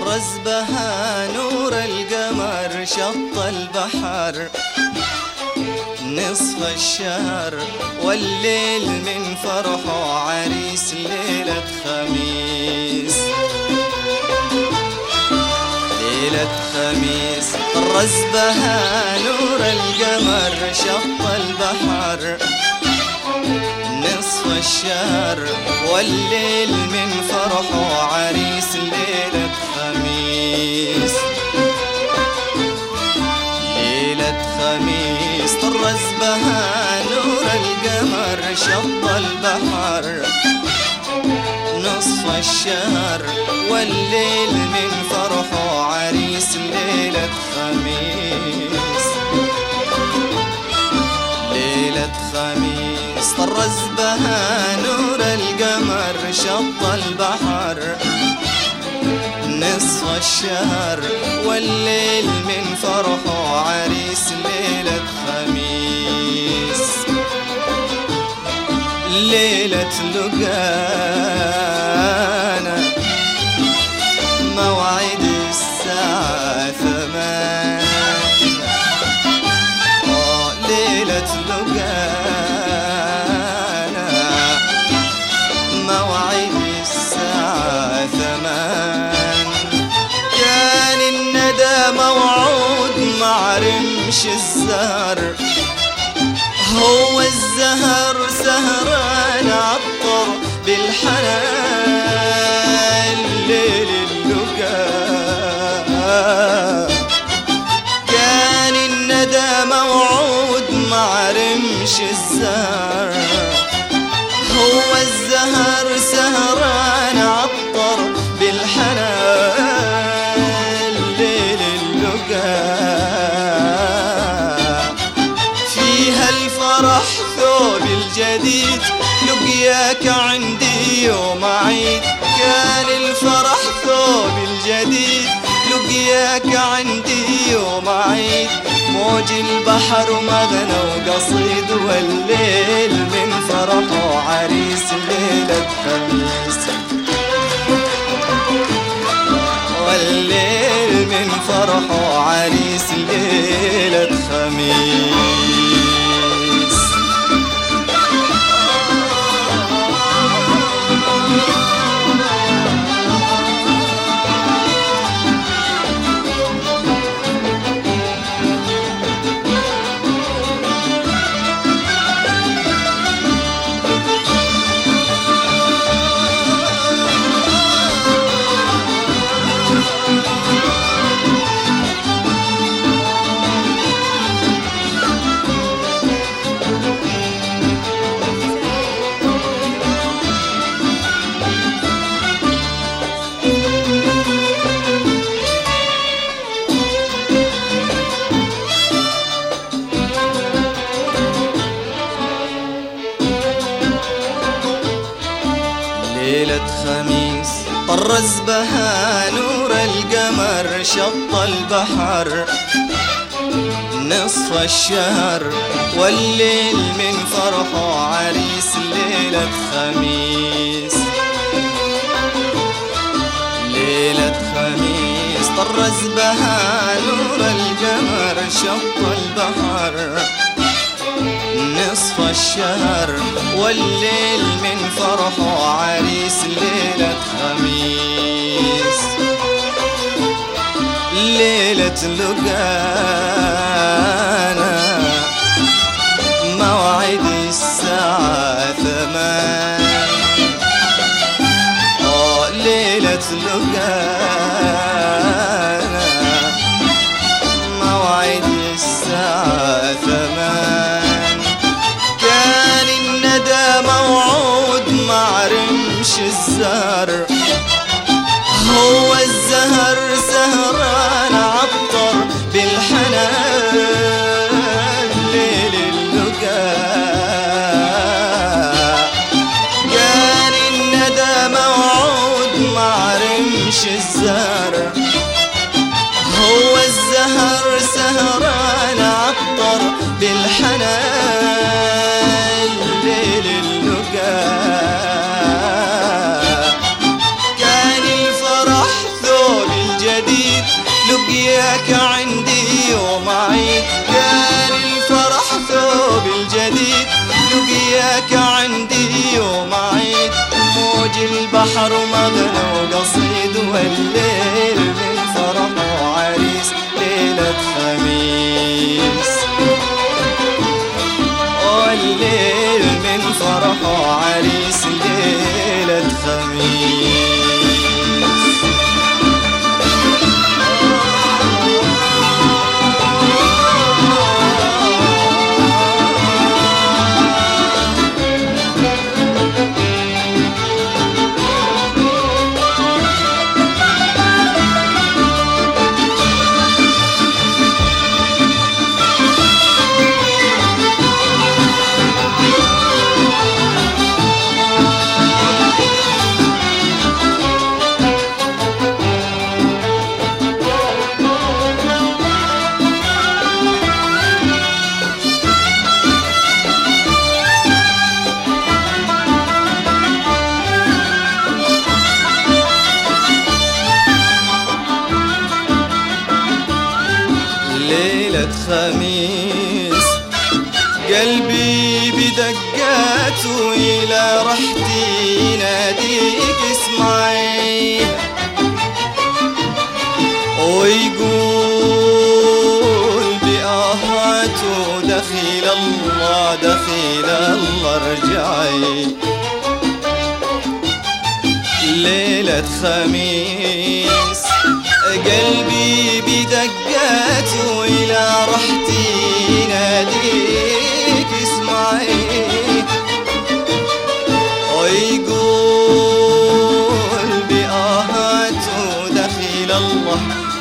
طرز بها نور القمر شط البحر. نصف الشهر والليل من فرحه عريس ليلة خميس. ليلة خميس طرز بها نور القمر شط البحر. نصف الشهر والليل من فرحه عريس ليلة خميس. ليلة خميس طرز بها نور القمر شط البحر. نصف الشهر والليل من فرحه عريس ليلة خميس. ليلة خميس طرز بها نور القمر شط البحر. نصف الشهر والليل من فرحه عريس ليلة خميس. ليلة لقانا Aman يوم عيد كان الفرح ثوب الجديد. لقياك عندي يوم عيد موج البحر مغنى وقصيد والليل من فرحه عريس ليلة خميس والليل من فرحه عريس ليلة خميس شط البحر نصف الشهر والليل من فرحه عريس ليلة خميس. ليلة خميس طرز بها نور القمر شط البحر نصف الشهر والليل من فرحه عريس ليلة خميس. ليلة لقانا. الندى موعود مع رمش الزهر البحر مغنى وقصيد والليل. يناديك اسمعي. ويقول بآهاته دخيل الله دخيل الله ارجعي. ليلة خميس قلبي بدقاته إلى رحتي ناديك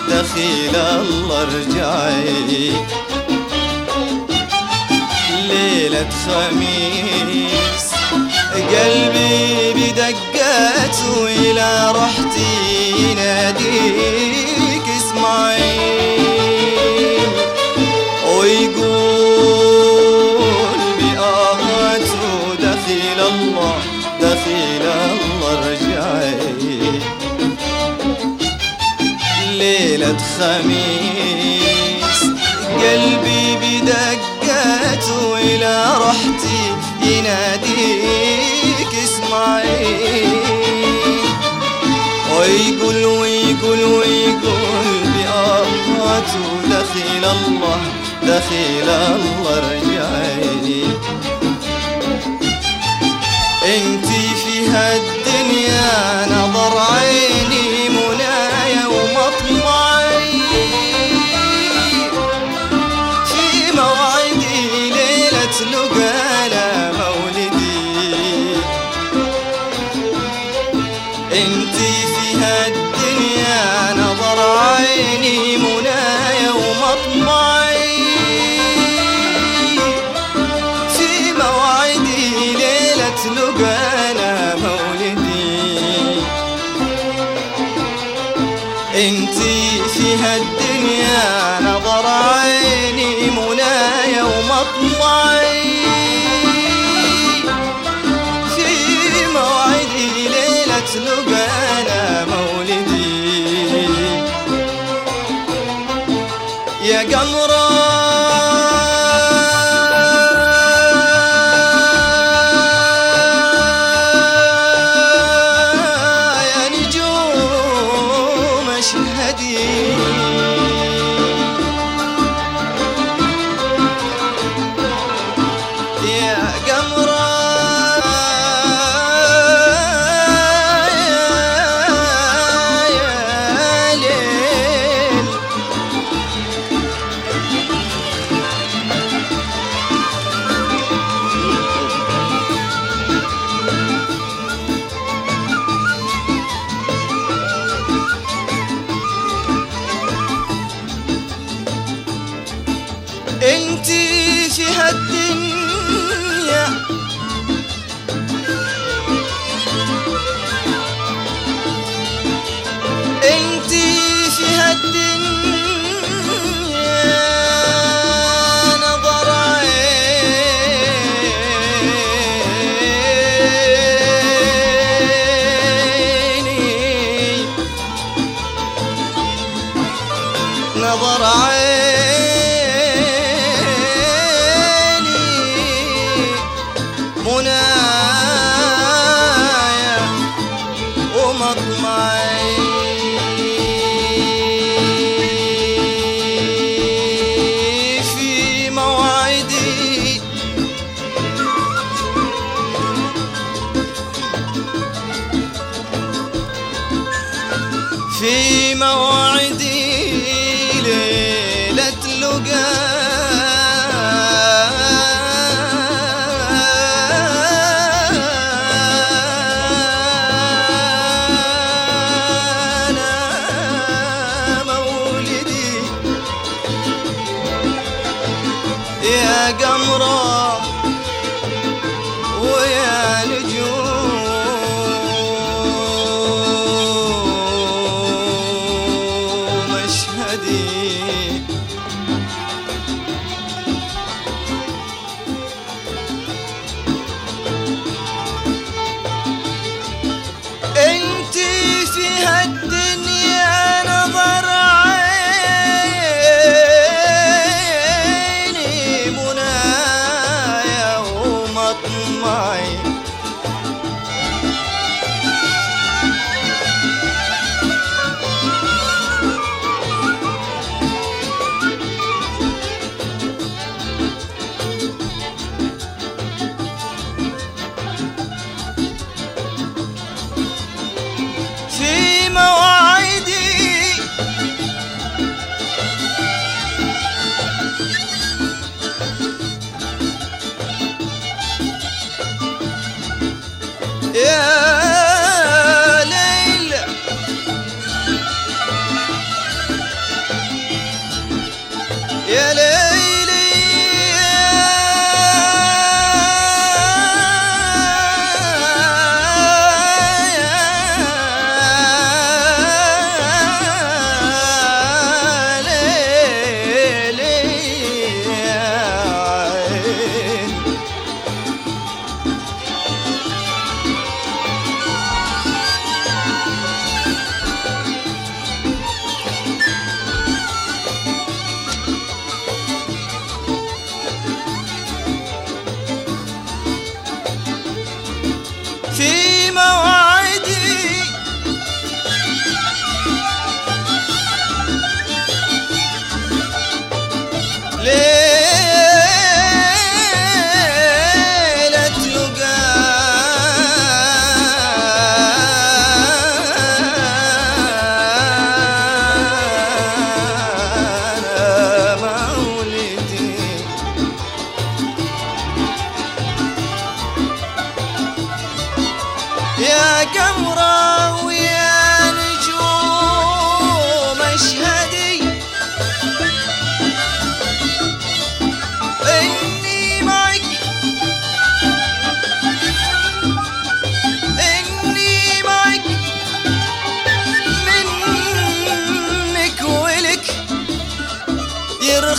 دخيل الله ارجعي ليلة خميس قلبي بدقاته إلى رحتي يناديك اسمعي. ويقول ليلة خميس. قلبي بدقاته إلى رحتي يناديك اسمعي ويقول ويقول ويقول بآهاته دخيل الله دخيل الله رجعي انتي في هالدنيا نظر انتي في هالدنيا نظر عيني منايا ومطمعي يا قمرة.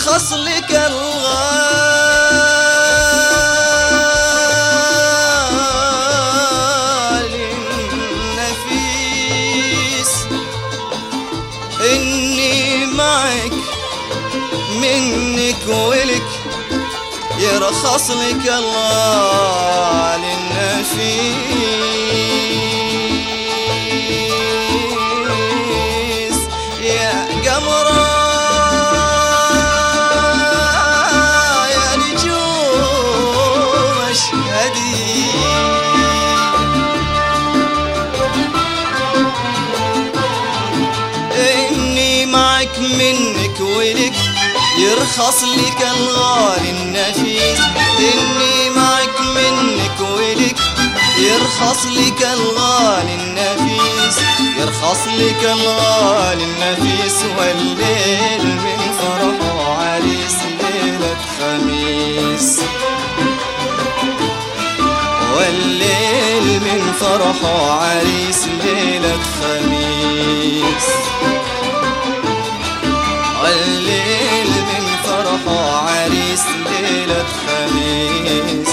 يرخص لك الغالي النفيس. إني معك منك ولك يرخص لك الغالي يرخص لك الغالي النفيس. إني معك منك ولك يرخص لك الغالي النفيس. يرخص لك الغالي النفيس والليل من فرحه عريس ليلة خميس. والليل من فرحه عريس ليلة خميس. الليلة الخميس